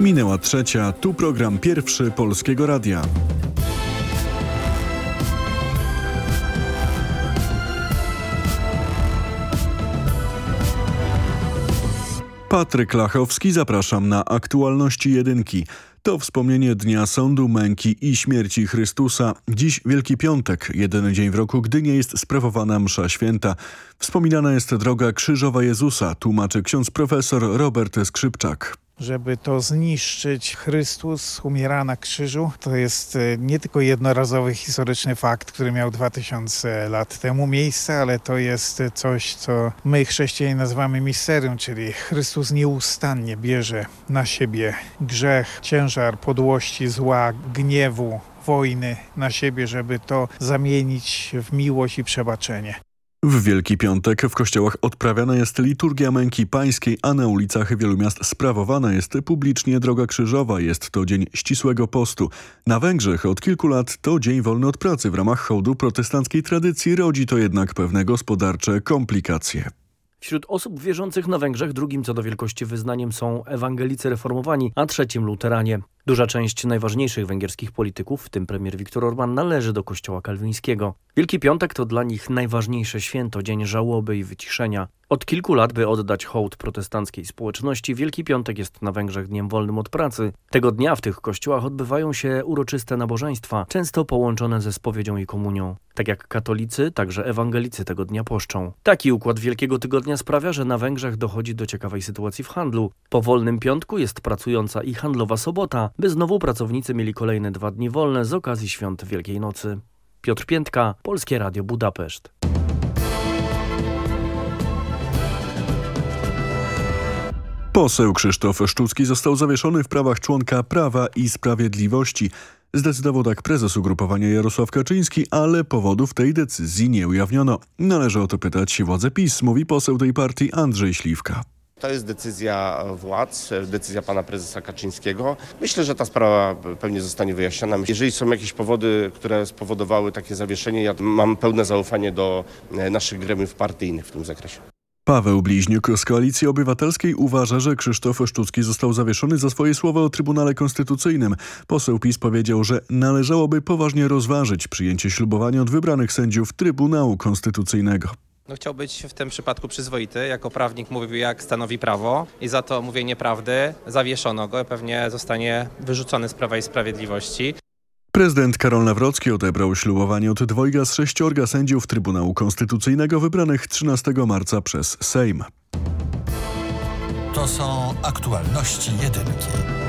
Minęła trzecia, tu program pierwszy Polskiego Radia. Patryk Lachowski, zapraszam na aktualności jedynki. To wspomnienie Dnia Sądu, Męki i Śmierci Chrystusa. Dziś Wielki Piątek, jeden dzień w roku, gdy nie jest sprawowana msza święta. Wspominana jest droga krzyżowa Jezusa, tłumaczy ksiądz profesor Robert Skrzypczak żeby to zniszczyć. Chrystus umiera na krzyżu. To jest e, nie tylko jednorazowy historyczny fakt, który miał 2000 lat temu miejsce, ale to jest coś, co my chrześcijanie nazywamy misterium, czyli Chrystus nieustannie bierze na siebie grzech, ciężar podłości, zła, gniewu, wojny na siebie, żeby to zamienić w miłość i przebaczenie. W Wielki Piątek w kościołach odprawiana jest liturgia męki pańskiej, a na ulicach wielu miast sprawowana jest publicznie droga krzyżowa. Jest to dzień ścisłego postu. Na Węgrzech od kilku lat to dzień wolny od pracy. W ramach hołdu protestanckiej tradycji rodzi to jednak pewne gospodarcze komplikacje. Wśród osób wierzących na Węgrzech drugim co do wielkości wyznaniem są ewangelicy reformowani, a trzecim luteranie. Duża część najważniejszych węgierskich polityków, w tym premier Viktor Orban, należy do kościoła kalwińskiego. Wielki Piątek to dla nich najważniejsze święto, dzień żałoby i wyciszenia. Od kilku lat, by oddać hołd protestanckiej społeczności, Wielki Piątek jest na Węgrzech dniem wolnym od pracy. Tego dnia w tych kościołach odbywają się uroczyste nabożeństwa, często połączone ze spowiedzią i komunią. Tak jak katolicy, także ewangelicy tego dnia poszczą. Taki układ Wielkiego Tygodnia sprawia, że na Węgrzech dochodzi do ciekawej sytuacji w handlu. Po wolnym piątku jest pracująca i handlowa sobota, by znowu pracownicy mieli kolejne dwa dni wolne z okazji świąt Wielkiej Nocy. Piotr Piętka, Polskie Radio Budapeszt. Poseł Krzysztof Szczucki został zawieszony w prawach członka Prawa i Sprawiedliwości. Zdecydował tak prezes ugrupowania Jarosław Kaczyński, ale powodów tej decyzji nie ujawniono. Należy o to pytać władze PiS, mówi poseł tej partii Andrzej Śliwka. To jest decyzja władz, decyzja pana prezesa Kaczyńskiego. Myślę, że ta sprawa pewnie zostanie wyjaśniona. Jeżeli są jakieś powody, które spowodowały takie zawieszenie, ja mam pełne zaufanie do naszych gremiów partyjnych w tym zakresie. Paweł Bliźniuk z Koalicji Obywatelskiej uważa, że Krzysztof Szczucki został zawieszony za swoje słowa o Trybunale Konstytucyjnym. Poseł PiS powiedział, że należałoby poważnie rozważyć przyjęcie ślubowania od wybranych sędziów Trybunału Konstytucyjnego. No, chciał być w tym przypadku przyzwoity. Jako prawnik mówił, jak stanowi prawo i za to mówienie prawdy zawieszono go. Pewnie zostanie wyrzucony z Prawa i Sprawiedliwości. Prezydent Karol Nawrocki odebrał ślubowanie od dwojga z sześciorga sędziów Trybunału Konstytucyjnego wybranych 13 marca przez Sejm. To są aktualności jedynki.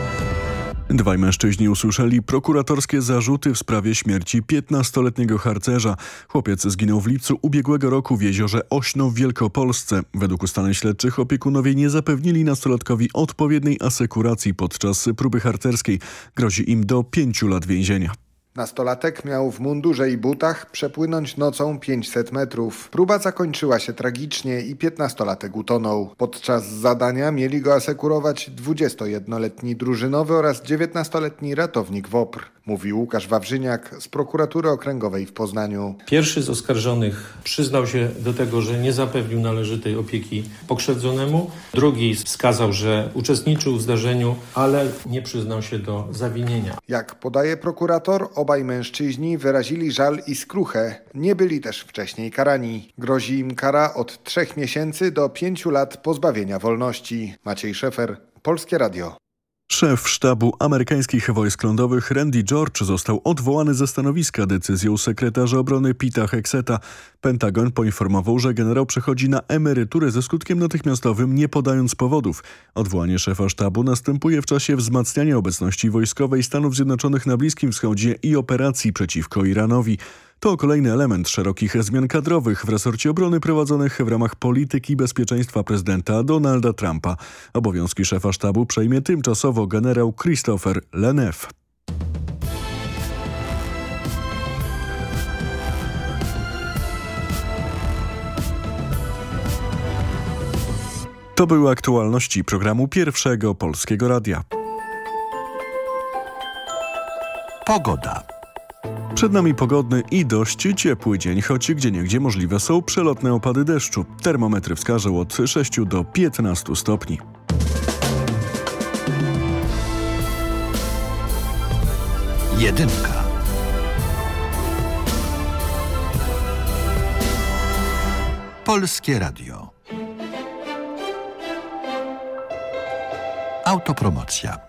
Dwaj mężczyźni usłyszeli prokuratorskie zarzuty w sprawie śmierci 15-letniego harcerza. Chłopiec zginął w lipcu ubiegłego roku w jeziorze Ośno w Wielkopolsce. Według ustaleń śledczych opiekunowie nie zapewnili nastolatkowi odpowiedniej asekuracji podczas próby harcerskiej. Grozi im do pięciu lat więzienia. Nastolatek miał w mundurze i butach przepłynąć nocą 500 metrów. Próba zakończyła się tragicznie i 15-latek utonął. Podczas zadania mieli go asekurować 21-letni drużynowy oraz 19-letni ratownik WOPR, mówi Łukasz Wawrzyniak z prokuratury okręgowej w Poznaniu. Pierwszy z oskarżonych przyznał się do tego, że nie zapewnił należytej opieki pokrzywdzonemu. Drugi wskazał, że uczestniczył w zdarzeniu, ale nie przyznał się do zawinienia. Jak podaje prokurator, obaj mężczyźni wyrazili żal i skruchę. Nie byli też wcześniej karani. Grozi im kara od trzech miesięcy do pięciu lat pozbawienia wolności. Maciej Szefer, Polskie Radio. Szef sztabu amerykańskich wojsk lądowych Randy George został odwołany ze stanowiska decyzją sekretarza obrony Pita Hexeta. Pentagon poinformował, że generał przechodzi na emeryturę ze skutkiem natychmiastowym, nie podając powodów. Odwołanie szefa sztabu następuje w czasie wzmacniania obecności wojskowej Stanów Zjednoczonych na Bliskim Wschodzie i operacji przeciwko Iranowi. To kolejny element szerokich zmian kadrowych w resorcie obrony prowadzonych w ramach polityki bezpieczeństwa prezydenta Donalda Trumpa. Obowiązki szefa sztabu przejmie tymczasowo generał Christopher Lenef. To były aktualności programu Pierwszego Polskiego Radia. Pogoda. Przed nami pogodny i dość ciepły dzień, choć gdzieniegdzie możliwe są przelotne opady deszczu. Termometry wskażą od 6 do 15 stopni. Jedynka. Polskie Radio. Autopromocja.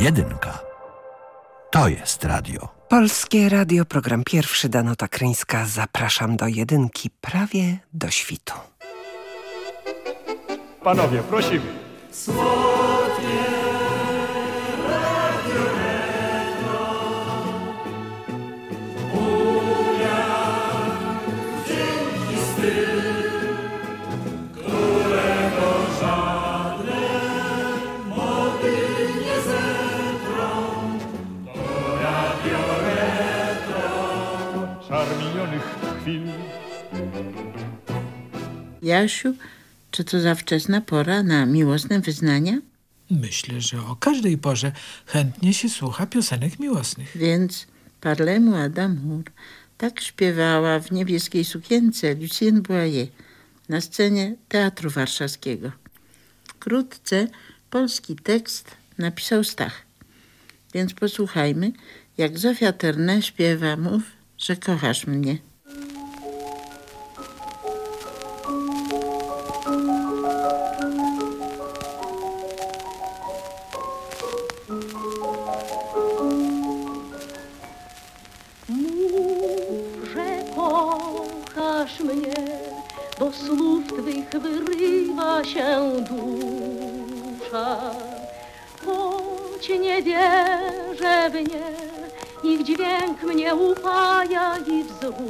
Jedynka. To jest radio. Polskie Radio, program pierwszy, Danota Kryńska. Zapraszam do jedynki, prawie do świtu. Panowie, prosimy. Czar Jasiu, czy to za wczesna pora na miłosne wyznania? Myślę, że o każdej porze chętnie się słucha piosenek miłosnych. Więc Parlemu Adamour tak śpiewała w niebieskiej sukience Lucienne Boyer na scenie Teatru Warszawskiego. Wkrótce polski tekst napisał Stach. Więc posłuchajmy, jak Zofia Terne śpiewa Mów, że kochasz mnie. Twych wyrywa się dusza. Choć nie wierzę w nie, ich dźwięk mnie upaja i wzrusza.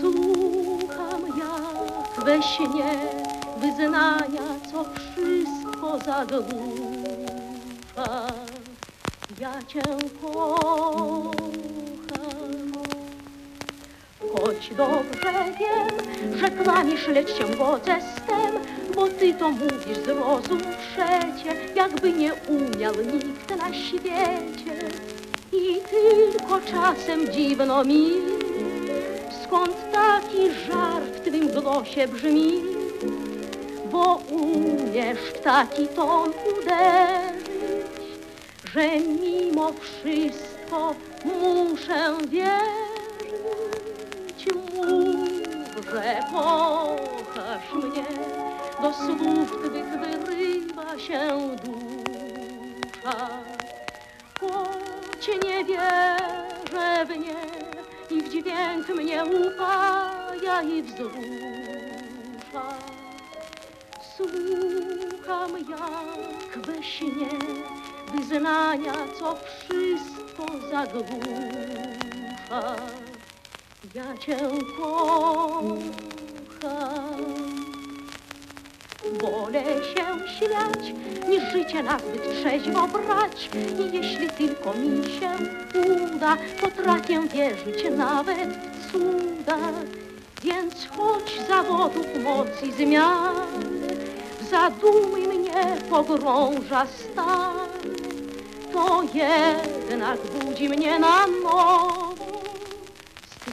Słucham jak we śnie wyznania, co wszystko zagłusza. Ja cię kocham. Choć dobrze wiem, że kłamiesz, lecz się godzę z tym, bo ty to mówisz, zrozum przecie, jakby nie umiał nikt na świecie. I tylko czasem dziwno mi, skąd taki żar w twym głosie brzmi, bo umiesz w taki ton uderzyć, że mimo wszystko muszę wierzyć. Że kochasz mnie, do słów twych wyrywa się dusza. Choć nie wierzę w nie, ich dźwięk mnie upaja i wzrusza. Słucham jak we śnie wyznania, co wszystko zagłusza. Ja cię kocham. Wolę się śmiać, niż życie nazbyt trzeźwo brać. I jeśli tylko mi się uda, potrafię wierzyć nawet w cuda. Więc choć zawodów moc i zmian, w zadumy mnie pogrąża stan, to jednak budzi mnie na nowo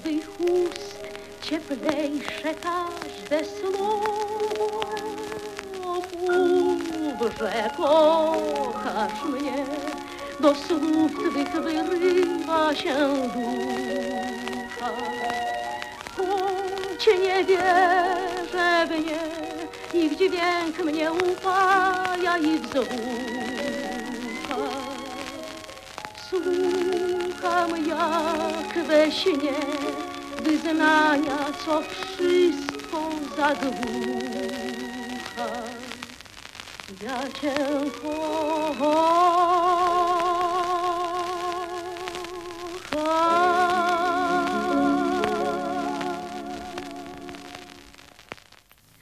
twych ust cieplejsze każde słowo. Mów, że kochasz mnie, do słów twych wyrywa się dusza. Choć nie wierzę w nie, ich dźwięk mnie upaja i wzrusza. Słucham jak we śnie wyznania, co wszystko zagłusza. Ja cię.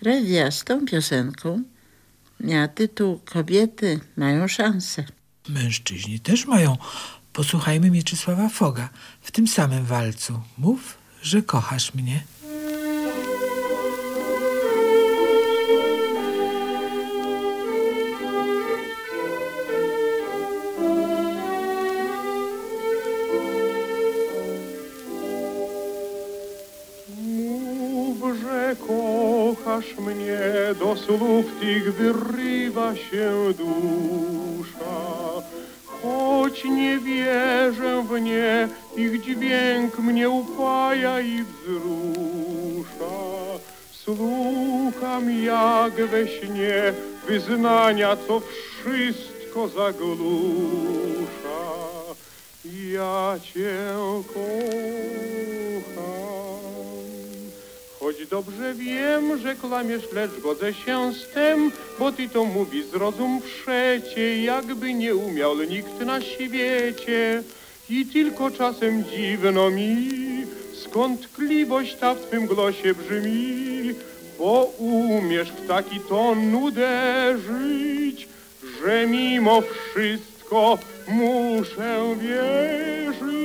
Rewia z tą piosenką Miała tytuł Kobiety mają szansę. Mężczyźni też mają. Posłuchajmy Mieczysława Foga w tym samym walcu. Mów, że kochasz mnie. Kochasz mnie, do słów tych wyrywa się dusza. Jak we śnie wyznania, co wszystko zaglusza. Ja cię kocham. Choć dobrze wiem, że klamiesz, lecz godzę się z tym, bo ty to mówi zrozum przecie, jakby nie umiał nikt na świecie. I tylko czasem dziwno mi, skąd tkliwość ta w twym głosie brzmi, bo umiesz w taki ton uderzyć, że mimo wszystko muszę wierzyć.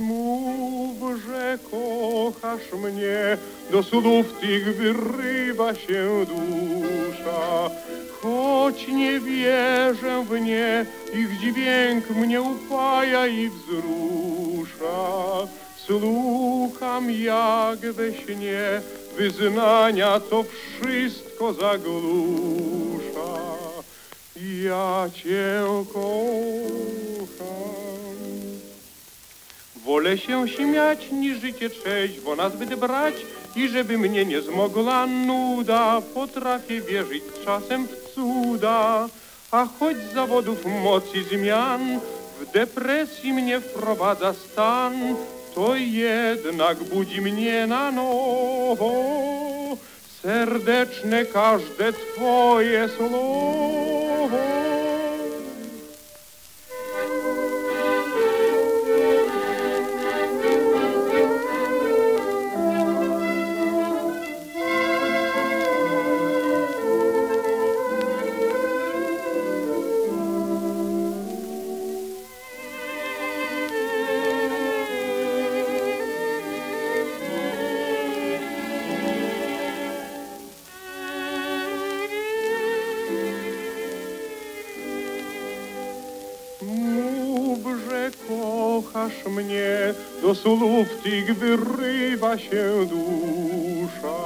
Mów, że kochasz mnie, do słów tych wyrywa się dusza. Choć nie wierzę w nie, ich dźwięk mnie upaja i wzrusza. Słucham jak we śnie wyznania, to wszystko zaglusza. Ja cię kocham. Wolę się śmiać, niż życie trzeźwo nazbyt brać i żeby mnie nie zmogła nuda, potrafię wierzyć czasem w cuda. A choć zawodów mocy zmian w depresji mnie wprowadza stan, to jednak budzi mnie na nowo serdeczne każde twoje słowo. Słów tych wyrywa się dusza.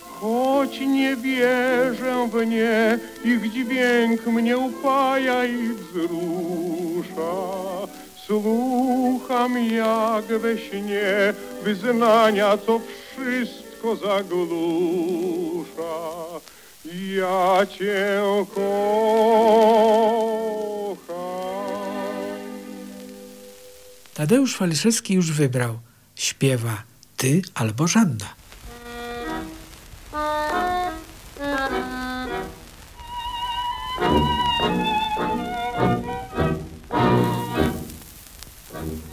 Choć nie wierzę w nie, ich dźwięk mnie upaja i wzrusza. Słucham jak we śnie wyznania, co wszystko zaglusza. Ja cię kocham. Tadeusz Waliszewski już wybrał. Śpiewa ty albo Żanna.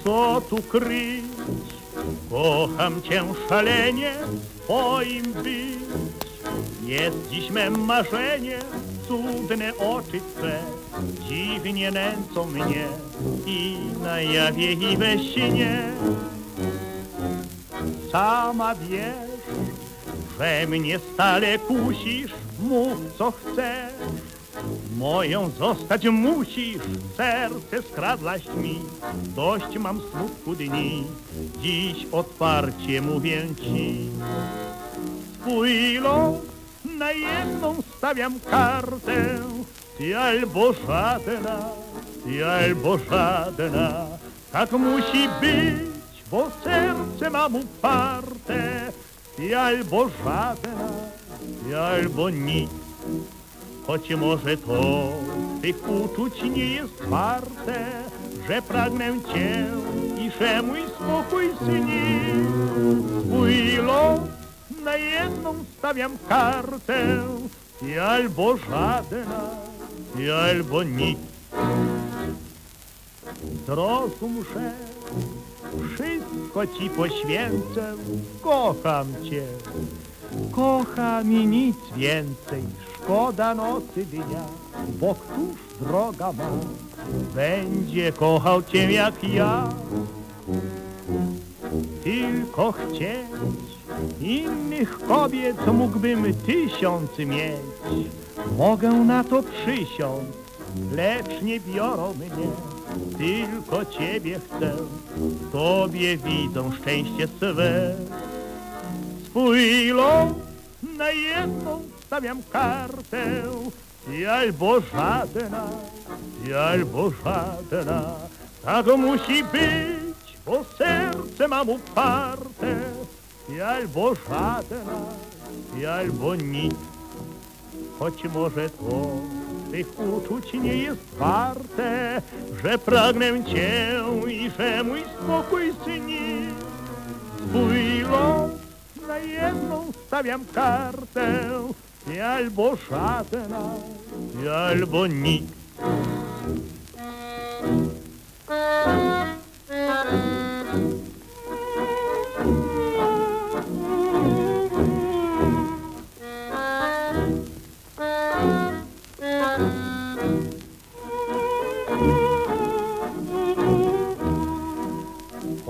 Co tu kryć? Kocham cię szalenie, twoim być. Jest dziś mem marzenie, cudne oczy twe dziwnie nęcą mnie i na jawie i we śnie. Sama wiesz, że mnie stale kusisz, mów co chcesz. Moją zostać musisz, serce skradłaś mi, dość mam smutku dni, dziś otwarcie mówię ci. Swój los na jedną stawiam kartę, ty albo żadna, ty albo żadna, tak musi być, bo serce mam uparte, ty albo żadna, ty albo nic. Choć może to tych uczuć nie jest warte, że pragnę cię i że mój spokój śni. Swój los na jedną stawiam kartę, ty albo żadna, ty albo nic. Zrozum, że wszystko ci poświęcę, kocham cię. kocha mi nic więcej, szkoda nocy dnia, bo któż droga ma, będzie kochał cię jak ja. Tylko chcieć innych kobiet mógłbym tysiąc mieć. Mogę na to przysiąc, lecz nie biorą mnie. Tylko ciebie chcę, tobie widzą szczęście swe. Swój los na jedną stawiam kartę, i albo żadna, i albo żadna. Tak musi być, bo serce mam uparte, i albo żadna, i albo nic. Choć może to tych uczuć nie jest warte, że pragnę cię i że mój spokój zni. Swój los na jedną stawiam kartę, i albo żadna, i albo nic.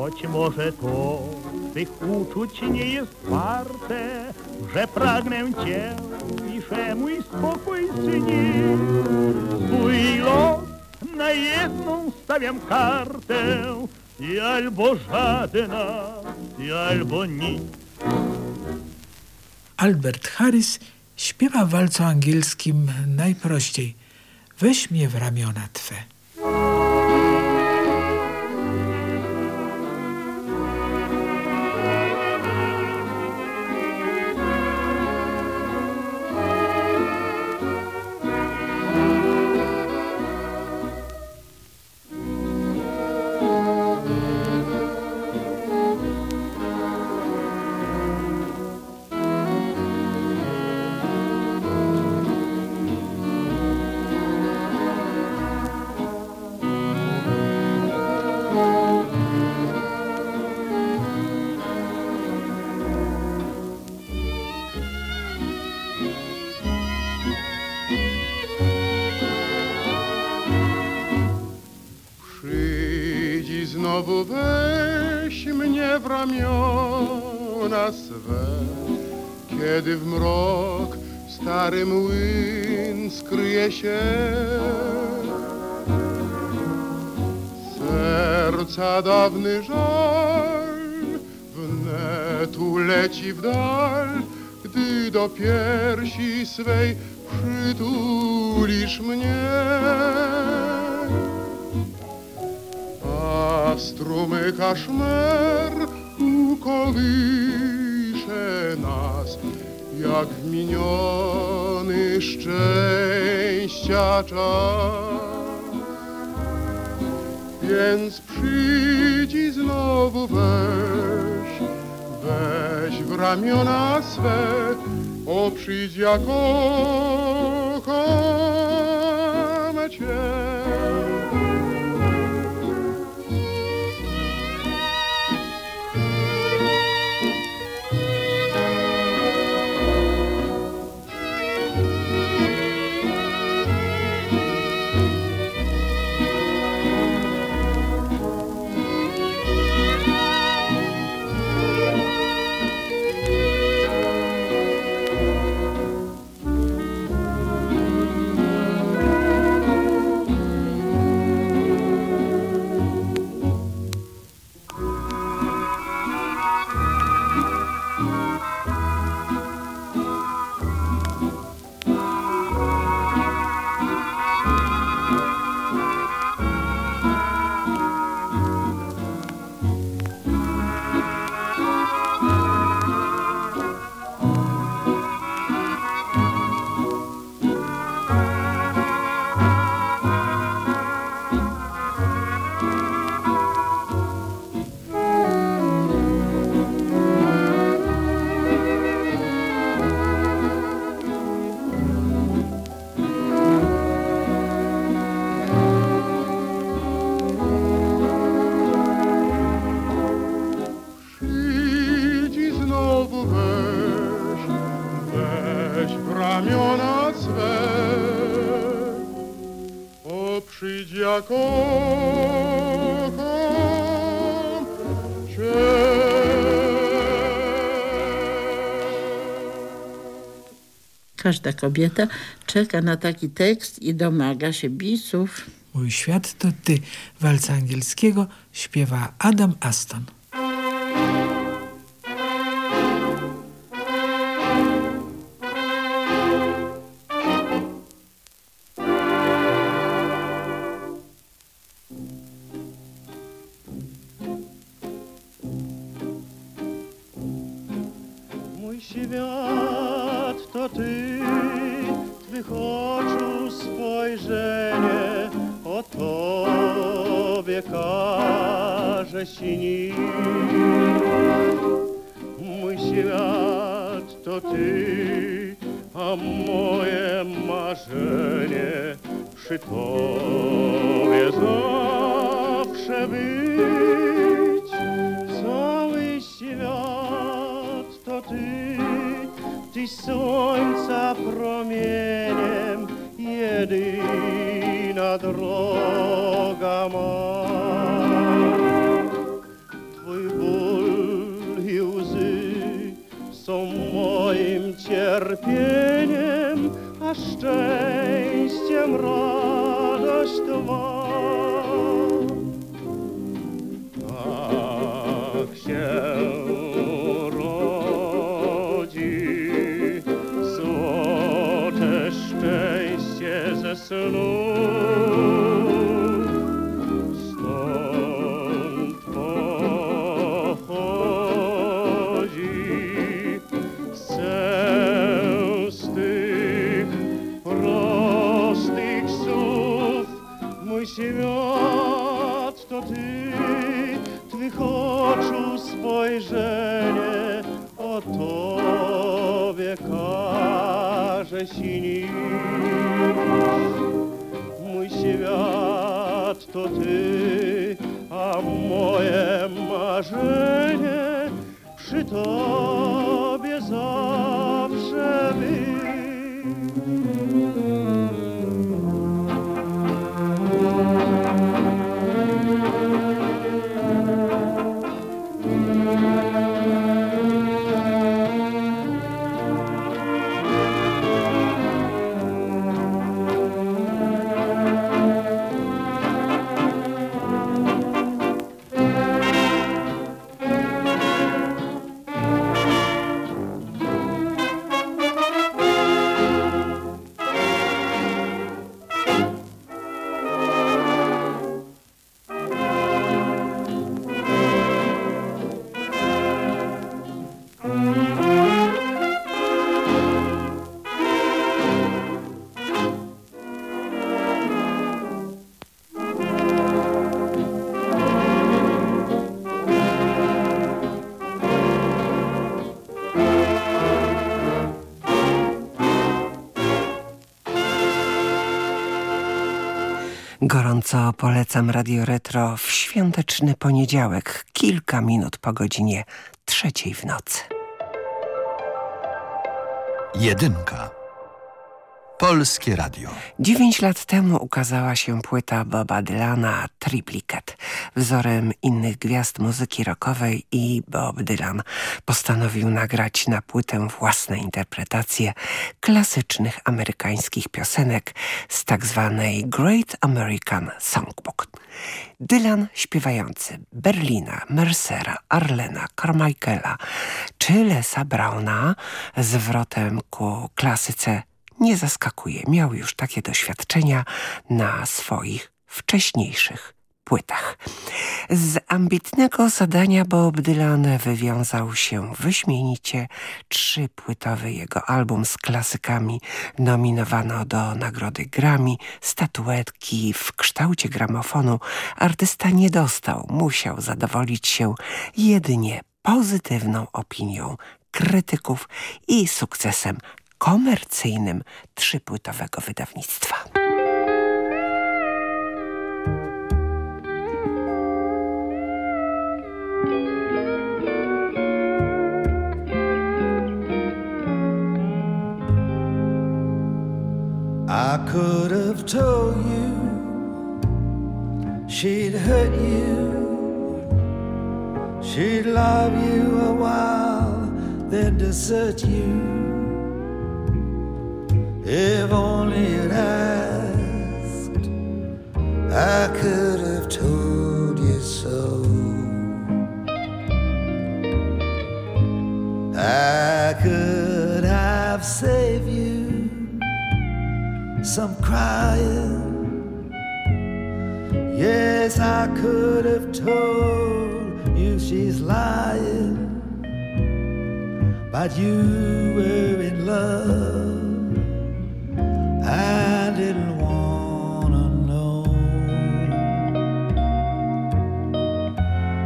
Choć może to tych uczuć nie jest warte, że pragnę cię i że mój spokój zni. Swój los na jedną stawiam kartę, i albo żadna, i albo nic. Albert Harris śpiewa w walcu angielskim najprościej. Weź mnie w ramiona twe. Kiedy w mrok stary młyn skryje się. Serca dawny żal wnet uleci w dal, gdy do piersi swej przytulisz mnie. A strumyka szmer ukołysze nas, jak w miniony szczęścia czas. Więc przyjdź znowu weź, weź w ramiona swe, o przyjdź ja kocham Cię. Każda kobieta czeka na taki tekst i domaga się bisów. Mój świat to ty. Walca angielskiego śpiewa Adam Aston. Mój świat śnić. Mój świat to ty, a moje marzenie przy tobie zawsze. Przy Tobie zawsze być. Gorąco polecam Radio Retro w świąteczny poniedziałek, kilka minut po godzinie trzeciej w nocy. Jedynka. Polskie Radio. Dziewięć lat temu ukazała się płyta Boba Dylana Triplicate. Wzorem innych gwiazd muzyki rockowej i Bob Dylan postanowił nagrać na płytę własne interpretacje klasycznych amerykańskich piosenek z tak zwanej Great American Songbook. Dylan śpiewający Berlina, Mercera, Arlena, Carmichaela czy Lesa Browna zwrotem ku klasyce nie zaskakuje. Miał już takie doświadczenia na swoich wcześniejszych płytach. Z ambitnego zadania Bob Dylan wywiązał się wyśmienicie. Trzypłytowy jego album z klasykami nominowano do nagrody Grammy. Statuetki w kształcie gramofonu artysta nie dostał. Musiał zadowolić się jedynie pozytywną opinią krytyków i sukcesem komercyjnym trzypłytowego wydawnictwa. I could have told you she'd hurt you, she'd love you a while, then desert you. If only it asked, I could have told you so. I could have saved you some crying. Yes, I could have told you she's lying, but you were in love. I didn't wanna know.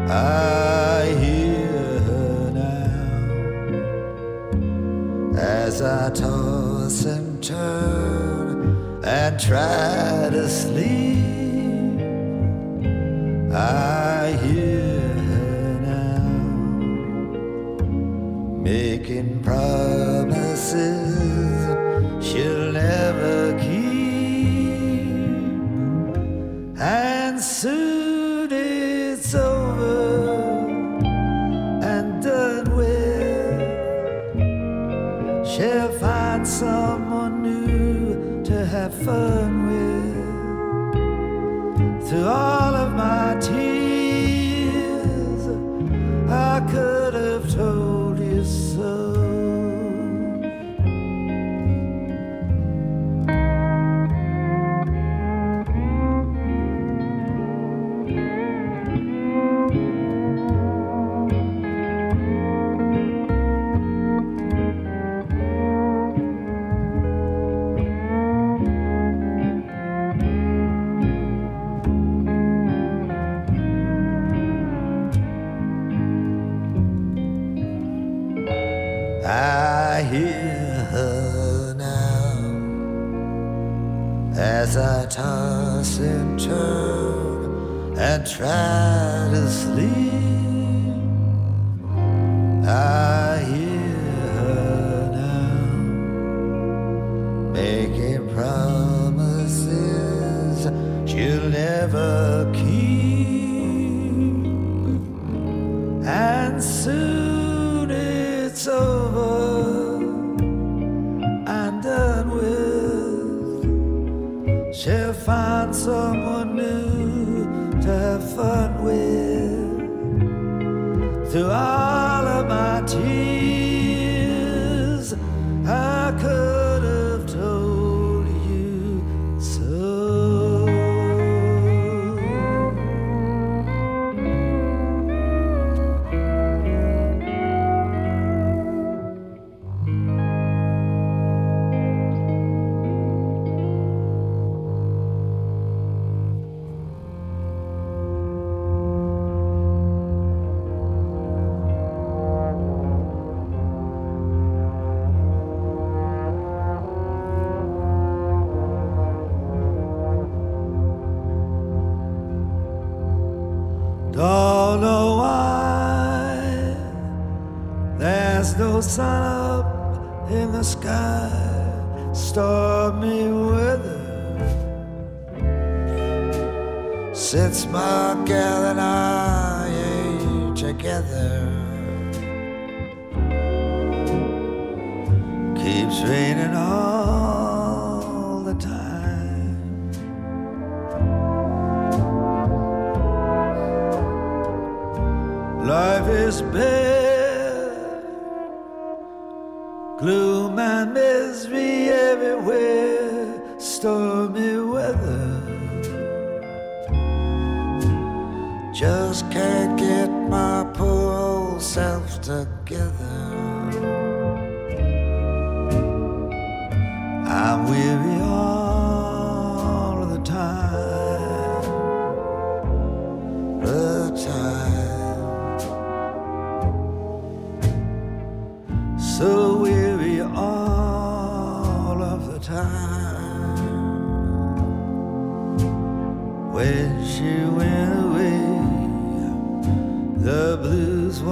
I hear her now as I toss and turn and try to sleep. I hear her now making promises she'll never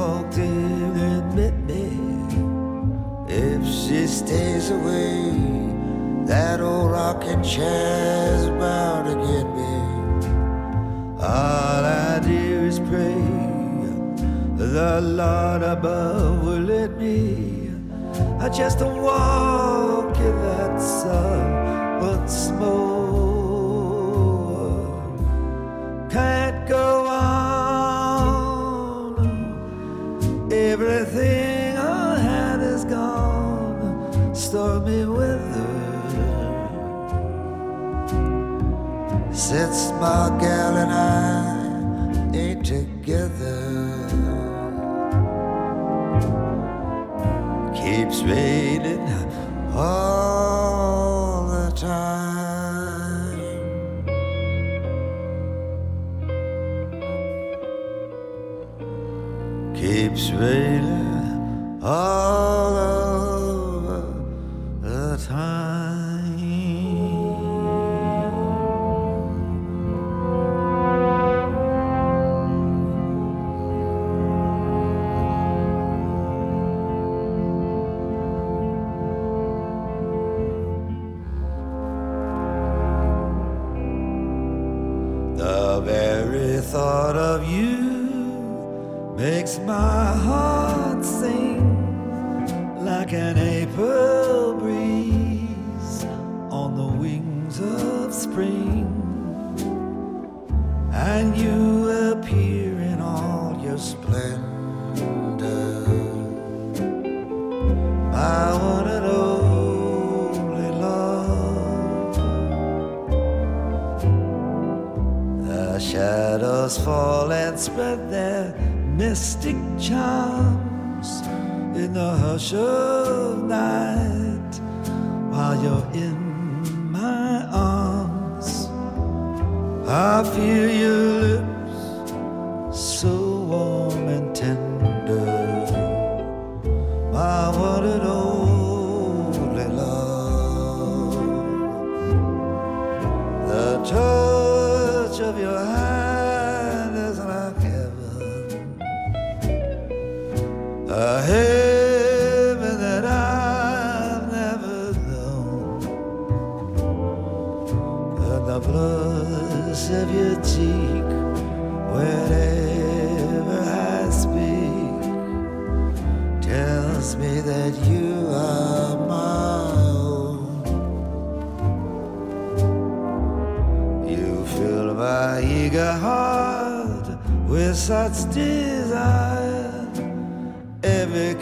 walked in and met me. If she stays away, that old rocking chair's bound to get me. All I do is pray the Lord above will let me. I just walk in that sun once more. Can Since my gal and I ain't together. Keeps raining shadows fall and spread their mystic charms in the hush of night while you're in my arms. I feel your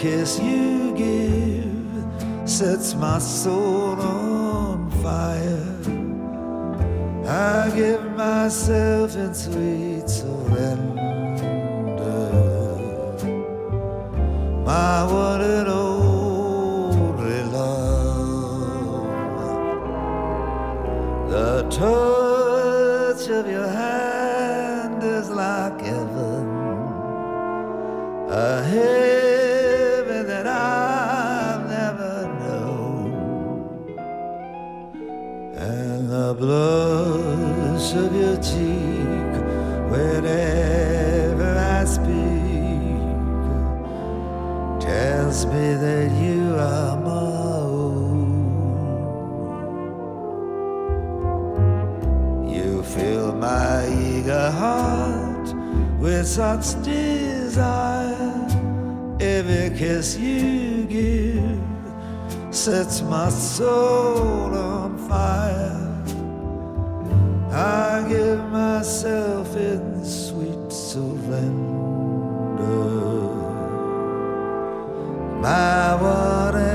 kiss you give sets my soul on fire. I give myself in sweet tells me that you are my own. You fill my eager heart with such desire. Every kiss you give sets my soul on fire. I give myself in sweet surrender. My one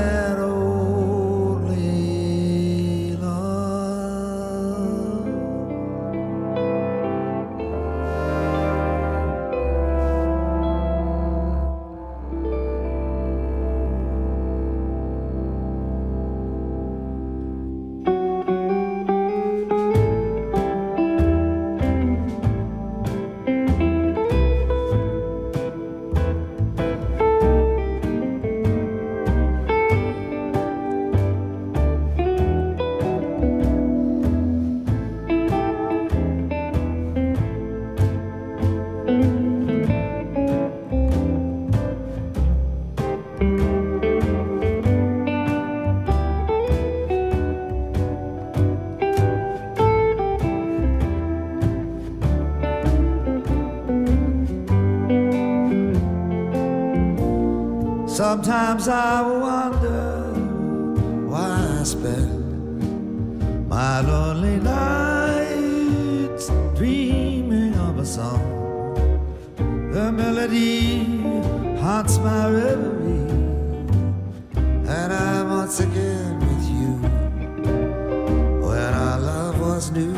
new,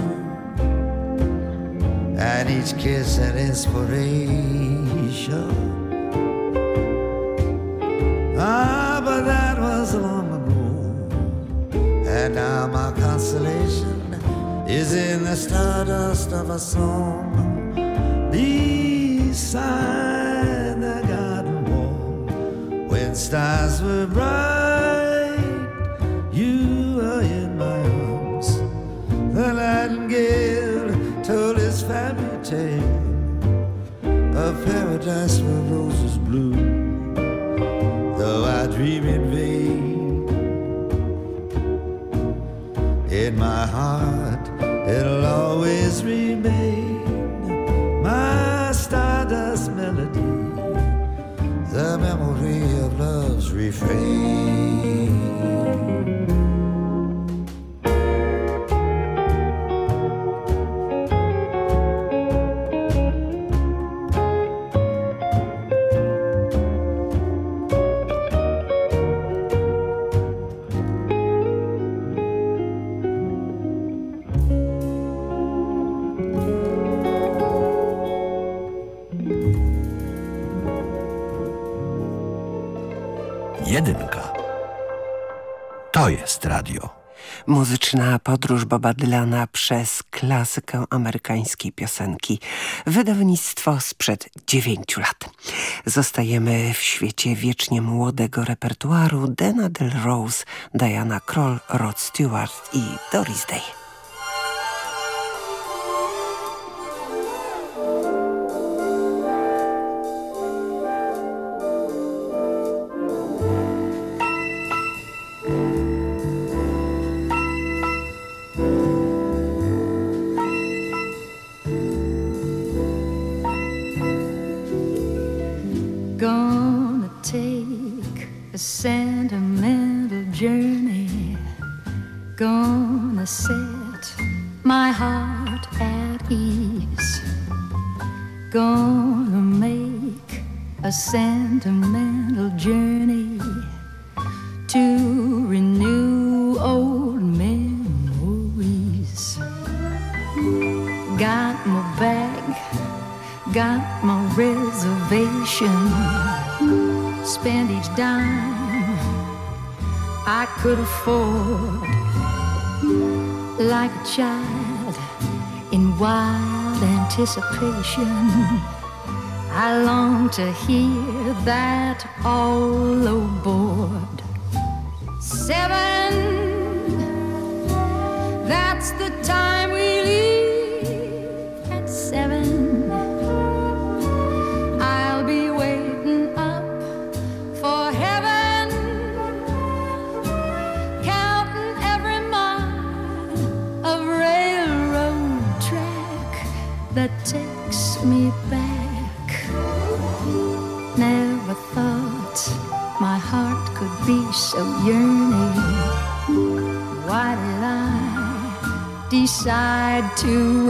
and each kiss an inspiration. Ah, but that was long ago. And now my consolation is in the stardust of a song beside the garden wall. When stars were bright, paradise will podróż Boba Dylana przez klasykę amerykańskiej piosenki. Wydawnictwo sprzed dziewięciu lat. Zostajemy w świecie wiecznie młodego repertuaru Dana Del Rose, Diana Kroll, Rod Stewart i Doris Day. Could afford, like a child in wild anticipation. I long to hear that all aboard. To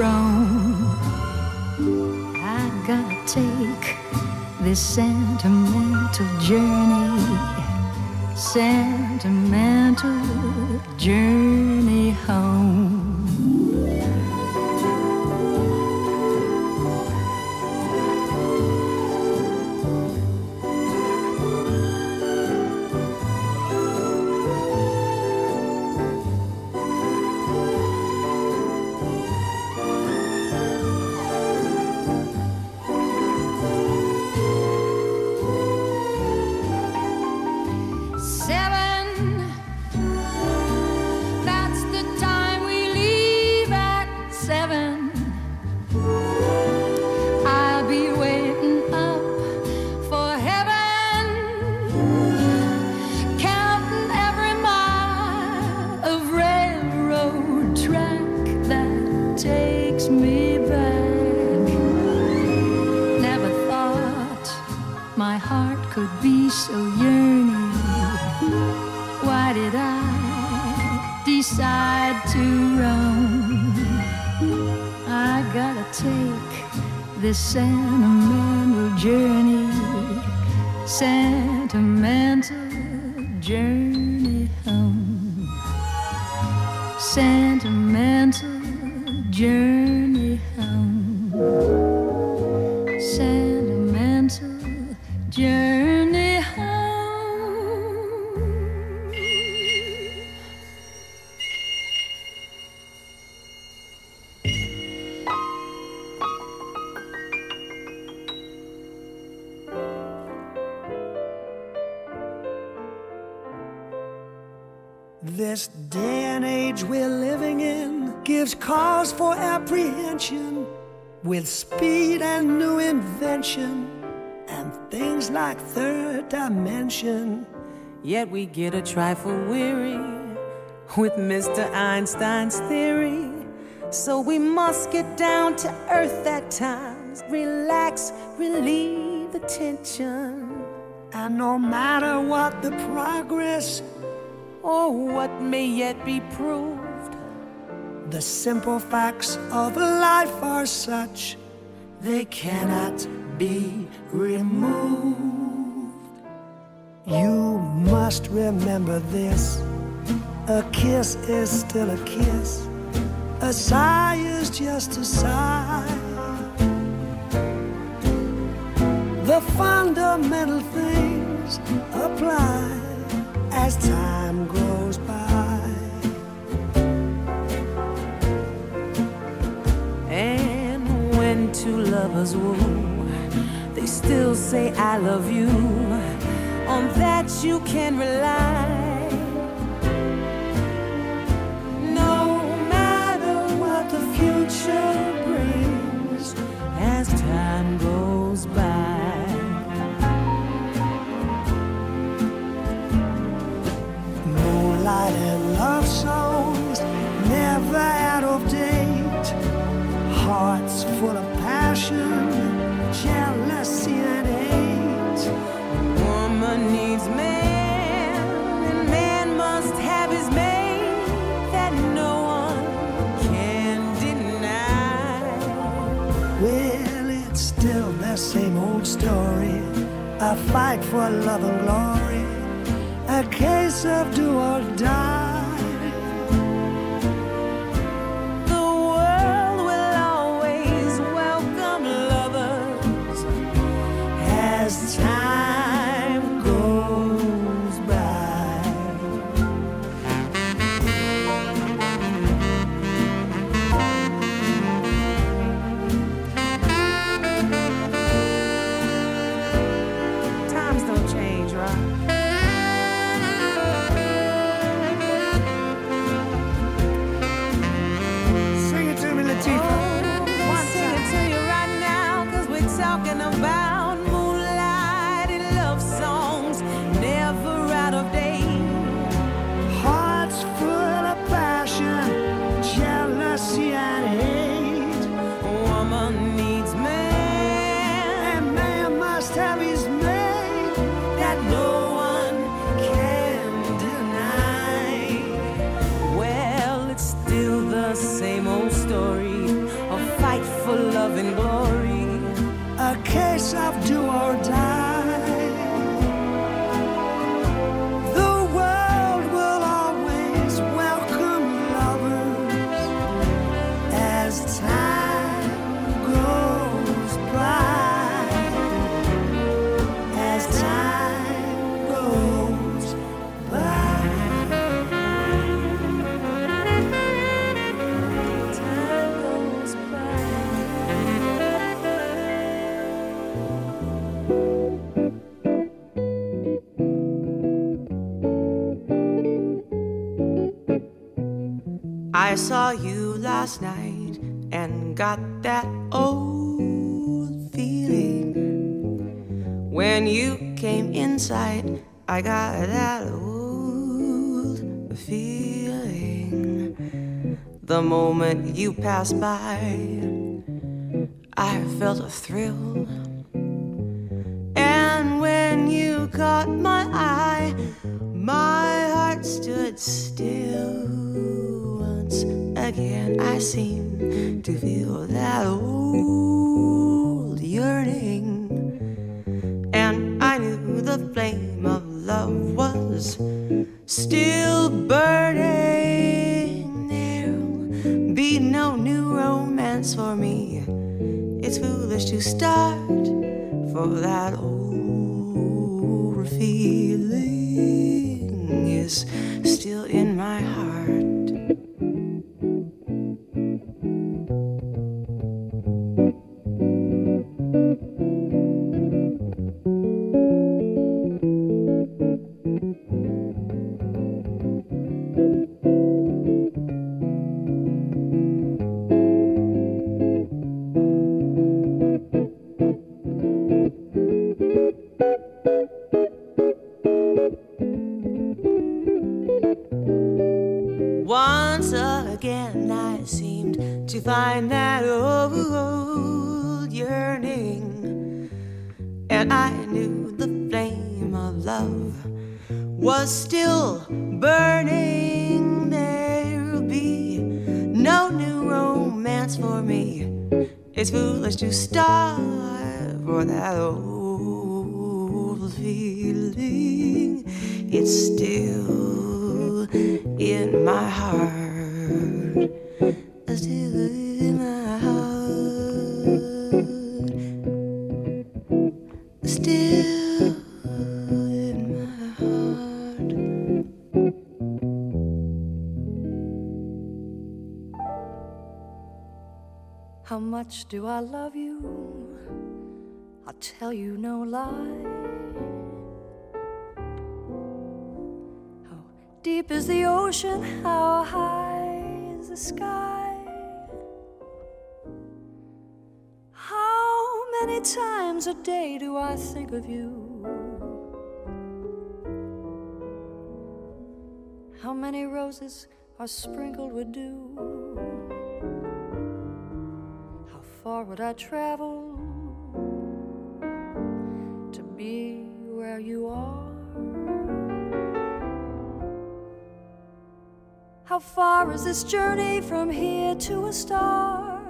like third dimension. Yet we get a trifle weary with Mr. Einstein's theory. So we must get down to earth at times, relax, relieve the tension. And no matter what the progress or what may yet be proved, the simple facts of life are such they cannot be removed. You must remember this a kiss is still a kiss, a sigh is just a sigh. The fundamental things apply as time goes by. And when two lovers woo, still say, I love you. On that you can rely. No matter what the future brings as time goes by. Moonlight and love songs never out of date. Hearts full of passion, old story. A fight for love and glory. A case of do or die. saw you last night and got that old feeling. When you came inside, I got that old feeling. The moment you passed by, I felt a thrill. And when you caught my eye, my heart stood still again, I seem to feel that old yearning. And I knew the flame of love was still burning. There'll be no new romance for me. It's foolish to start for that old feeling is still in my heart. How much do I love you? I'll tell you no lie. How deep is the ocean? How high is the sky? Times a day do I think of you? How many roses are sprinkled with dew? How far would I travel to be where you are? How far is this journey from here to a star?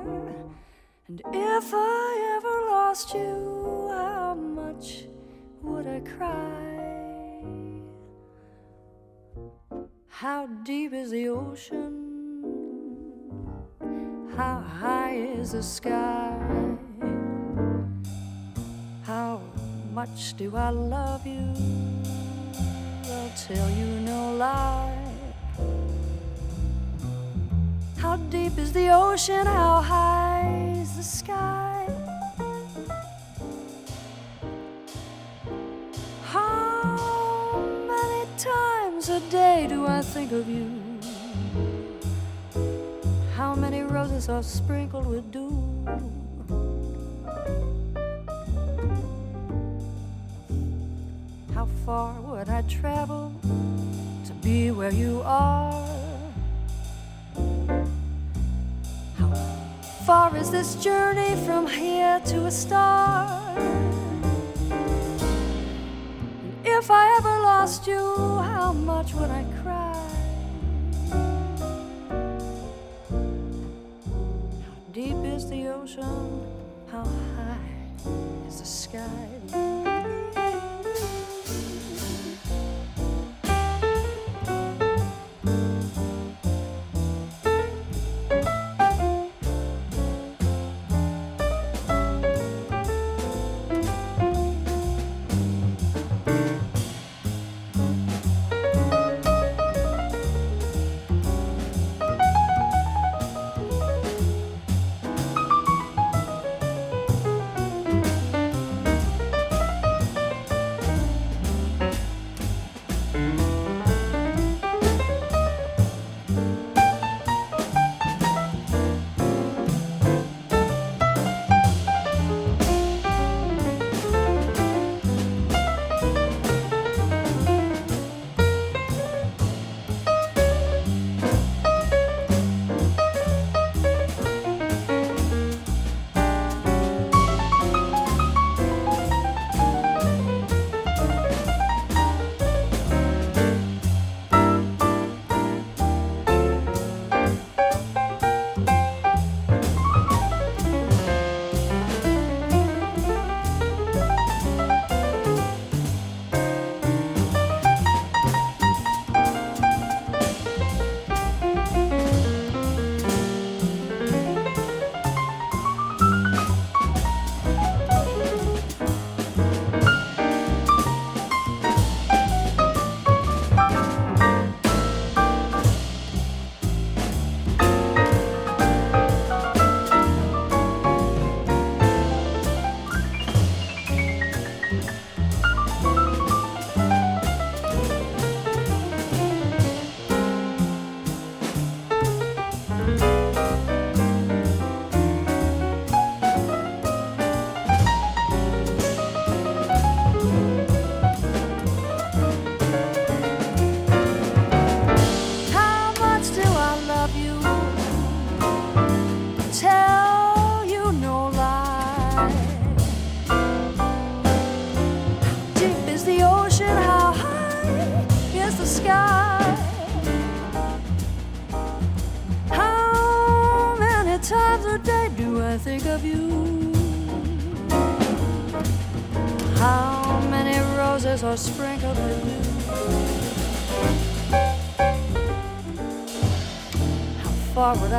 And if I ever lost you, cry? How deep is the ocean? How high is the sky? How much do I love you? I'll tell you no lie. How deep is the ocean? How high is the sky? Think of you? How many roses are sprinkled with dew? How far would I travel to be where you are? How far is this journey from here to a star? If I ever lost you, how much would I cry? The ocean? How high is the sky?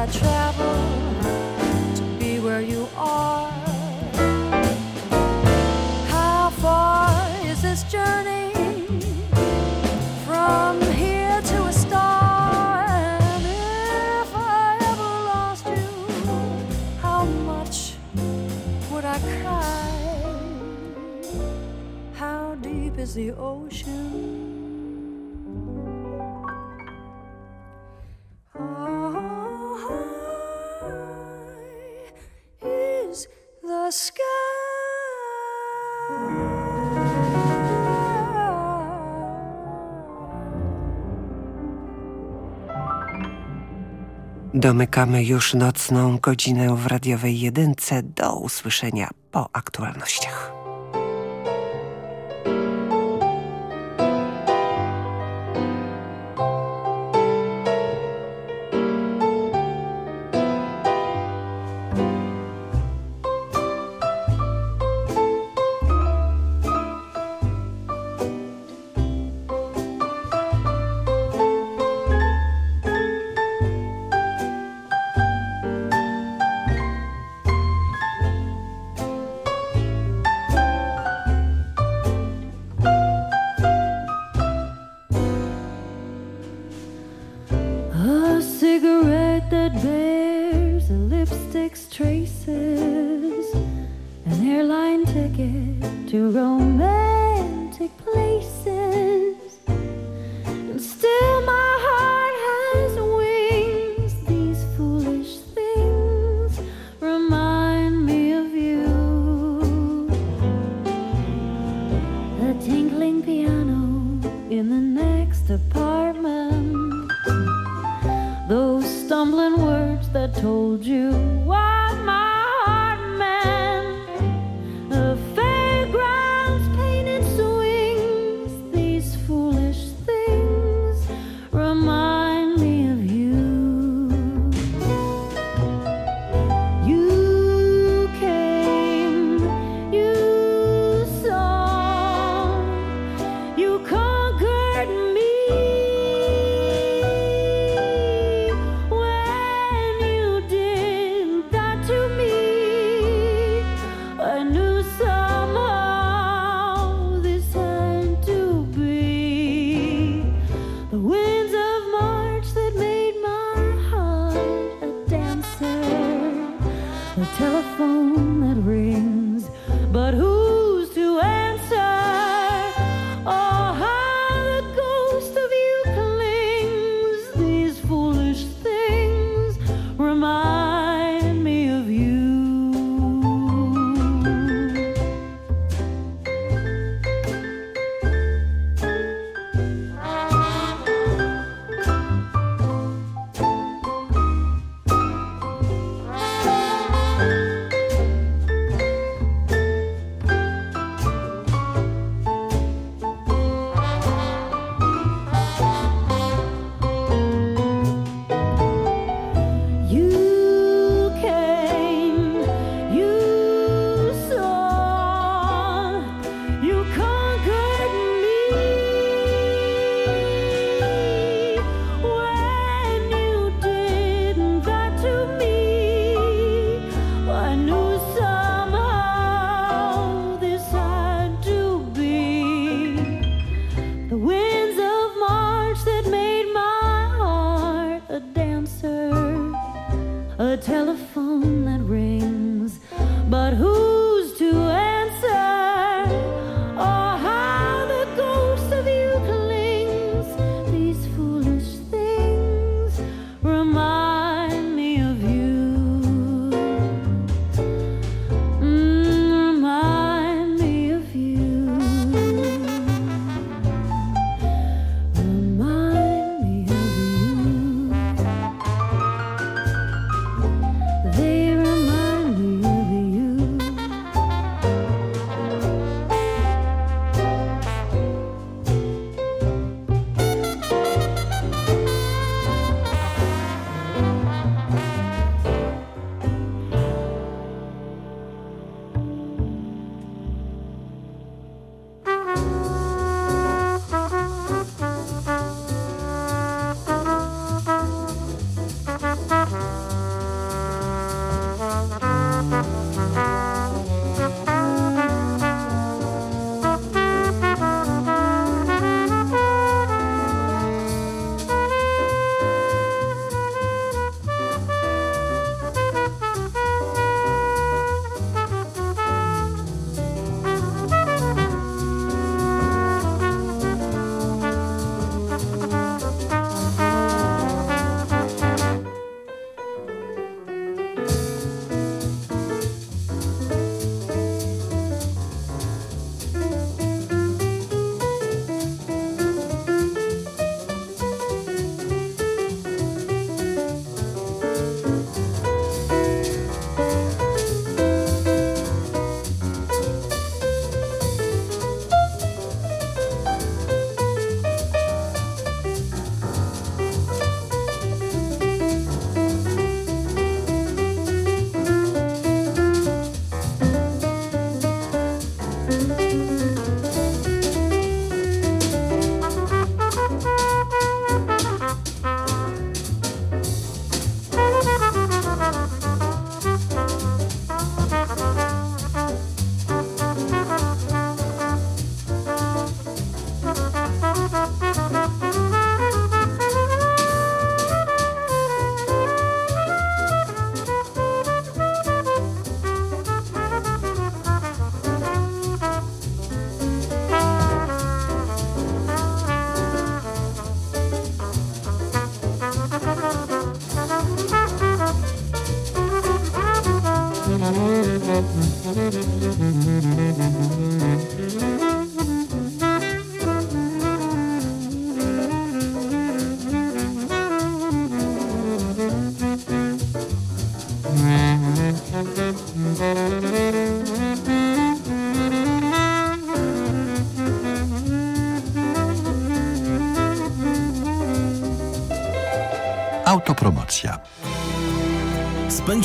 春 Domykamy już nocną godzinę w radiowej jedynce. Do usłyszenia po aktualnościach.